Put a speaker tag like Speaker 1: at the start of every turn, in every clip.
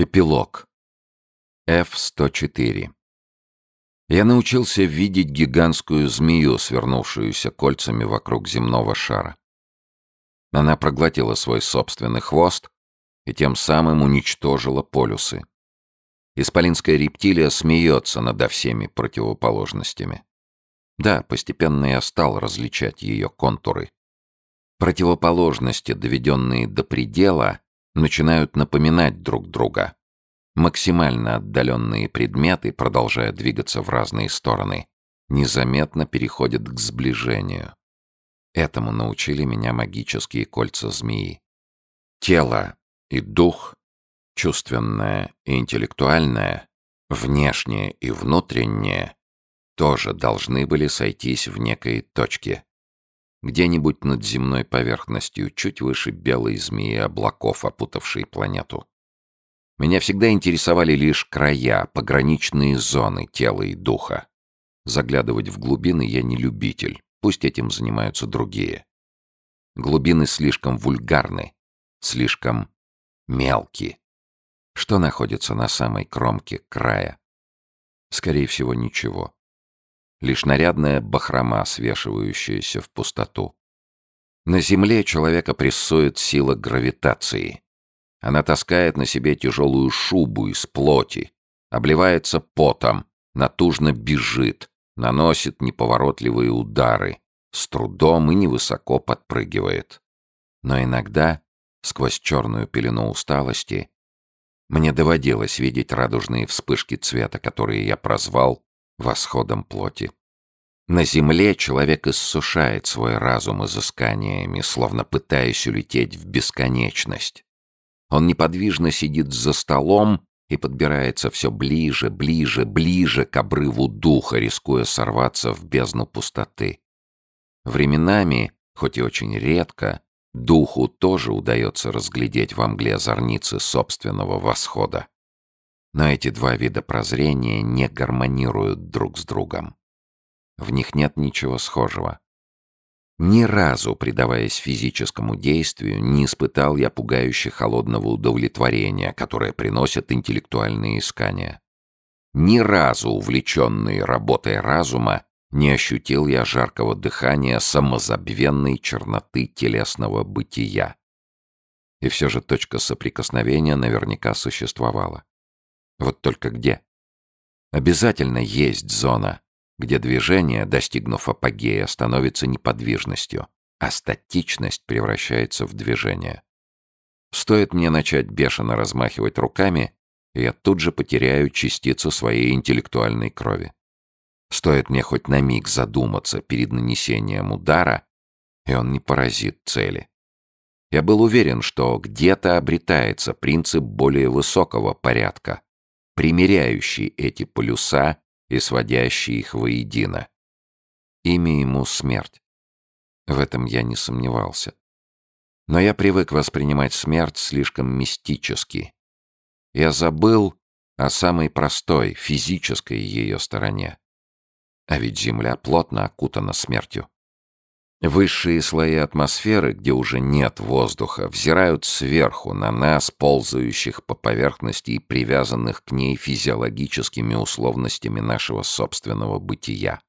Speaker 1: Эпилог. F-104. Я научился видеть гигантскую змею, свернувшуюся кольцами вокруг земного шара. Она проглотила свой собственный хвост и тем самым уничтожила полюсы. Исполинская рептилия смеется над всеми противоположностями. Да, постепенно я стал различать ее контуры. Противоположности, доведенные до предела, начинают напоминать друг друга. Максимально отдаленные предметы, продолжая двигаться в разные стороны, незаметно переходят к сближению. Этому научили меня магические кольца змеи. Тело и дух, чувственное и интеллектуальное, внешнее и внутреннее, тоже должны были сойтись в некой точке, где-нибудь над земной поверхностью, чуть выше белой змеи облаков, опутавшей планету. Меня всегда интересовали лишь края, пограничные зоны тела и духа. Заглядывать в глубины я не любитель, пусть этим занимаются другие. Глубины слишком вульгарны, слишком мелкие. Что находится на самой кромке края? Скорее всего, ничего лишь нарядная бахрома, свешивающаяся в пустоту. На Земле человека прессует сила гравитации. Она таскает на себе тяжелую шубу из плоти, обливается потом, натужно бежит, наносит неповоротливые удары, с трудом и невысоко подпрыгивает. Но иногда, сквозь черную пелену усталости, мне доводилось видеть радужные вспышки цвета, которые я прозвал восходом плоти. На земле человек иссушает свой разум изысканиями, словно пытаясь улететь в бесконечность. Он неподвижно сидит за столом и подбирается все ближе, ближе, ближе к обрыву духа, рискуя сорваться в бездну пустоты. Временами, хоть и очень редко, духу тоже удается разглядеть во мгле зорницы собственного восхода. Но эти два вида прозрения не гармонируют друг с другом. В них нет ничего схожего. Ни разу, предаваясь физическому действию, не испытал я пугающе холодного удовлетворения, которое приносят интеллектуальные искания. Ни разу, увлеченный работой разума, не ощутил я жаркого дыхания самозабвенной черноты телесного бытия. И все же точка соприкосновения наверняка существовала. Вот только где? Обязательно есть зона, где движение, достигнув апогея, становится неподвижностью, а статичность превращается в движение. Стоит мне начать бешено размахивать руками, и я тут же потеряю частицу своей интеллектуальной крови. Стоит мне хоть на миг задуматься перед нанесением удара, и он не поразит цели. Я был уверен, что где-то обретается принцип более высокого порядка, примеряющий эти полюса и сводящий их воедино. Имя ему — смерть. В этом я не сомневался. Но я привык воспринимать смерть слишком мистически. Я забыл о самой простой, физической ее стороне. А ведь Земля плотно окутана смертью. Высшие слои атмосферы, где уже нет воздуха, взирают сверху на нас, ползающих по поверхности и привязанных к ней физиологическими условностями нашего собственного бытия.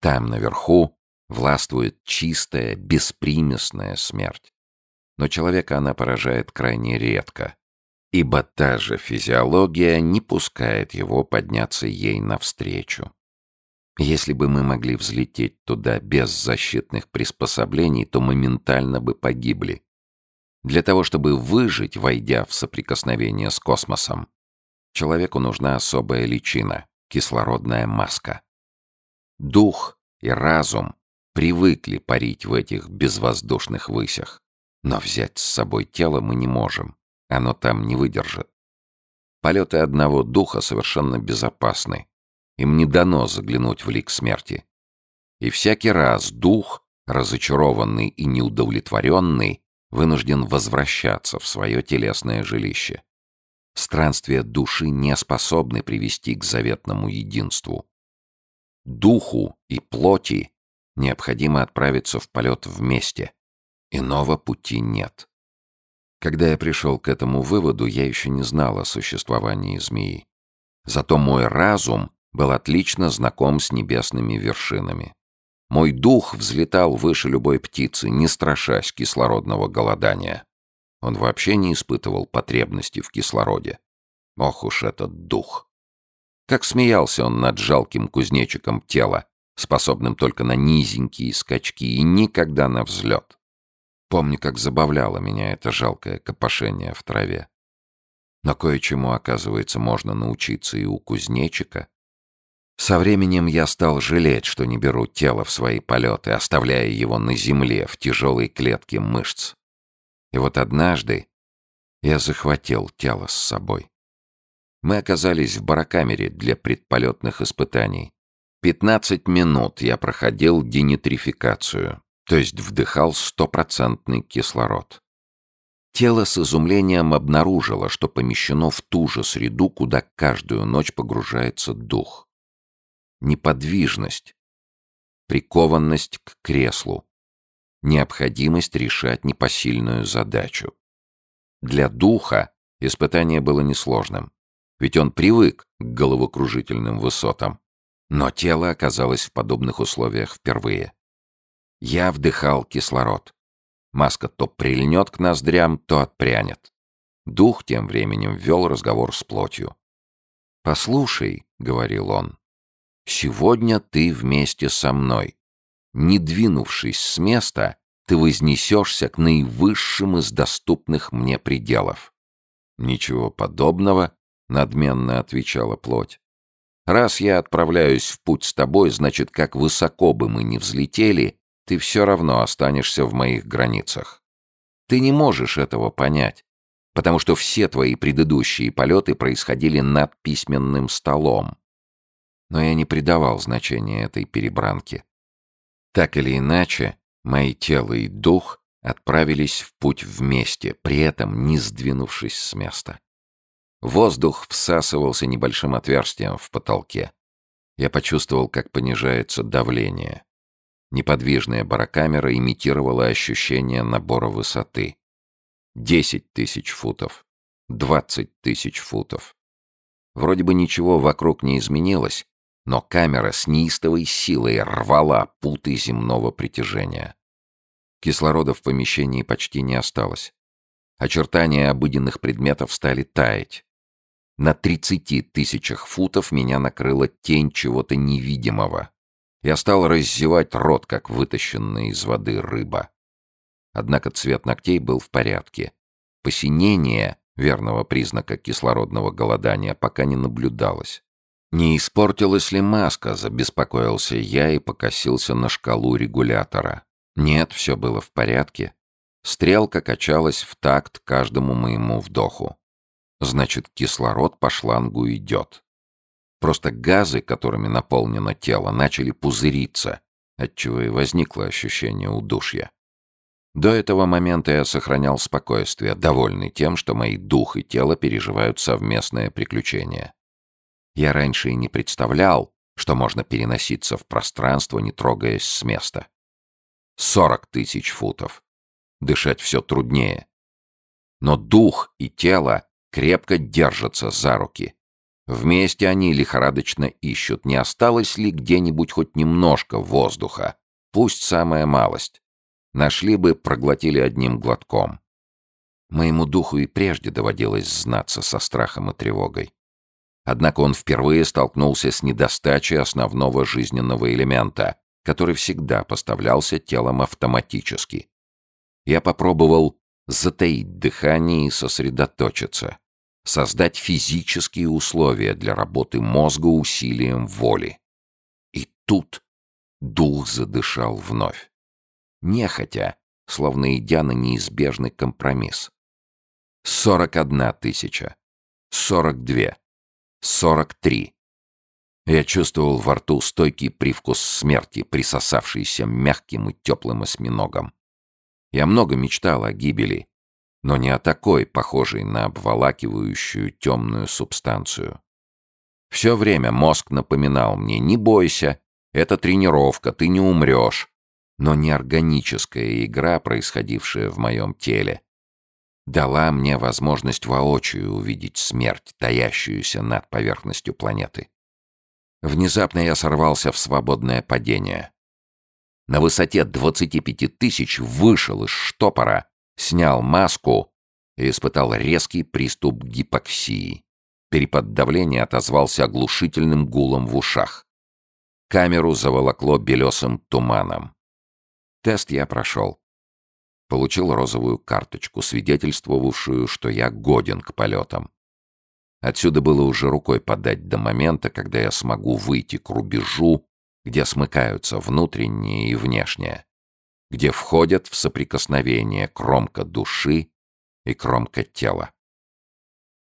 Speaker 1: Там, наверху, властвует чистая, беспримесная смерть. Но человека она поражает крайне редко, ибо та же физиология не пускает его подняться ей навстречу. Если бы мы могли взлететь туда без защитных приспособлений, то моментально бы погибли. Для того, чтобы выжить, войдя в соприкосновение с космосом, человеку нужна особая личина — кислородная маска. Дух и разум привыкли парить в этих безвоздушных высях, но взять с собой тело мы не можем, оно там не выдержит. Полеты одного духа совершенно безопасны, им не дано заглянуть в лик смерти. И всякий раз дух, разочарованный и неудовлетворенный, вынужден возвращаться в свое телесное жилище. Странствия души не способны привести к заветному единству. Духу и плоти необходимо отправиться в полет вместе. Иного пути нет. Когда я пришел к этому выводу, я еще не знал о существовании змеи. Зато мой разум был отлично знаком с небесными вершинами. Мой дух взлетал выше любой птицы, не страшась кислородного голодания. Он вообще не испытывал потребности в кислороде. Ох уж этот дух! Как смеялся он над жалким кузнечиком тела, способным только на низенькие скачки и никогда на взлет. Помню, как забавляло меня это жалкое копошение в траве. Но кое-чему, оказывается, можно научиться и у кузнечика. Со временем я стал жалеть, что не беру тело в свои полеты, оставляя его на земле в тяжелой клетке мышц. И вот однажды я захватил тело с собой. Мы оказались в барокамере для предполетных испытаний. Пятнадцать минут я проходил денитрификацию, то есть вдыхал стопроцентный кислород. Тело с изумлением обнаружило, что помещено в ту же среду, куда каждую ночь погружается дух. Неподвижность, прикованность к креслу, необходимость решать непосильную задачу. Для духа испытание было несложным, ведь он привык к головокружительным высотам. Но тело оказалось в подобных условиях впервые. Я вдыхал кислород. Маска то прильнет к ноздрям, то отпрянет. Дух тем временем вел разговор с плотью. «Послушай», — говорил он, — «сегодня ты вместе со мной. Не двинувшись с места, ты вознесешься к наивысшим из доступных мне пределов». «Ничего подобного», — надменно отвечала плоть. «Раз я отправляюсь в путь с тобой, значит, как высоко бы мы ни взлетели, ты все равно останешься в моих границах. Ты не можешь этого понять, потому что все твои предыдущие полеты происходили над письменным столом. Но я не придавал значения этой перебранке. Так или иначе, мои тело и дух отправились в путь вместе, при этом не сдвинувшись с места. Воздух всасывался небольшим отверстием в потолке. Я почувствовал, как понижается давление. Неподвижная барокамера имитировала ощущение набора высоты. Десять тысяч футов. Двадцать тысяч футов. Вроде бы ничего вокруг не изменилось, но камера с неистовой силой рвала путы земного притяжения. Кислорода в помещении почти не осталось. Очертания обыденных предметов стали таять. На тридцати тысячах футов меня накрыла тень чего-то невидимого. Я стал раздевать рот, как вытащенная из воды рыба. Однако цвет ногтей был в порядке. Посинение, верного признака кислородного голодания, пока не наблюдалось. Не испортилась ли маска, забеспокоился я и покосился на шкалу регулятора. Нет, все было в порядке. Стрелка качалась в такт каждому моему вдоху. Значит, кислород по шлангу идет. Просто газы, которыми наполнено тело, начали пузыриться, отчего и возникло ощущение удушья. До этого момента я сохранял спокойствие, довольный тем, что мои дух и тело переживают совместное приключение. Я раньше и не представлял, что можно переноситься в пространство, не трогаясь с места. Сорок тысяч футов. Дышать все труднее. Но дух и тело крепко держатся за руки — Вместе они лихорадочно ищут, не осталось ли где-нибудь хоть немножко воздуха, пусть самая малость. Нашли бы, проглотили одним глотком. Моему духу и прежде доводилось знаться со страхом и тревогой. Однако он впервые столкнулся с недостачей основного жизненного элемента, который всегда поставлялся телом автоматически. Я попробовал затаить дыхание и сосредоточиться создать физические условия для работы мозга усилием воли. И тут дух задышал вновь. Нехотя, словно идя на неизбежный компромисс. Сорок одна тысяча. Сорок две. Сорок три. Я чувствовал во рту стойкий привкус смерти, присосавшийся мягким и теплым осьминогом. Я много мечтал о гибели, но не о такой, похожей на обволакивающую темную субстанцию. Все время мозг напоминал мне «не бойся, это тренировка, ты не умрешь», но не органическая игра, происходившая в моем теле, дала мне возможность воочию увидеть смерть, таящуюся над поверхностью планеты. Внезапно я сорвался в свободное падение. На высоте 25 тысяч вышел из штопора, снял маску и испытал резкий приступ гипоксии. Перепад давления отозвался оглушительным гулом в ушах. Камеру заволокло белесым туманом. Тест я прошел. Получил розовую карточку, свидетельствовавшую, что я годен к полетам. Отсюда было уже рукой подать до момента, когда я смогу выйти к рубежу, где смыкаются внутреннее и внешнее, где входят в соприкосновение кромка души и кромка тела.